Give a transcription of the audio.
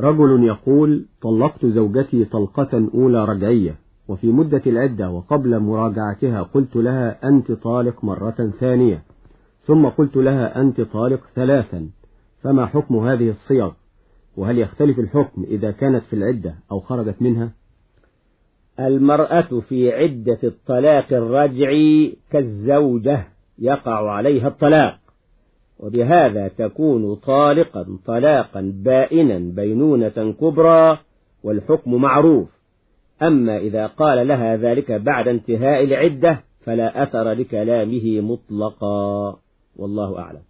رجل يقول طلقت زوجتي طلقة أولى رجعية وفي مدة العدة وقبل مراجعتها قلت لها أنت طالق مرة ثانية ثم قلت لها أنت طالق ثلاثا فما حكم هذه الصيغ وهل يختلف الحكم إذا كانت في العدة أو خرجت منها؟ المرأة في عدة الطلاق الرجعي كالزوجة يقع عليها الطلاق. وبهذا تكون طالقا طلاقا بائنا بينونة كبرى والحكم معروف. أما إذا قال لها ذلك بعد انتهاء العدة فلا أثر لكلامه مطلقا. والله أعلم.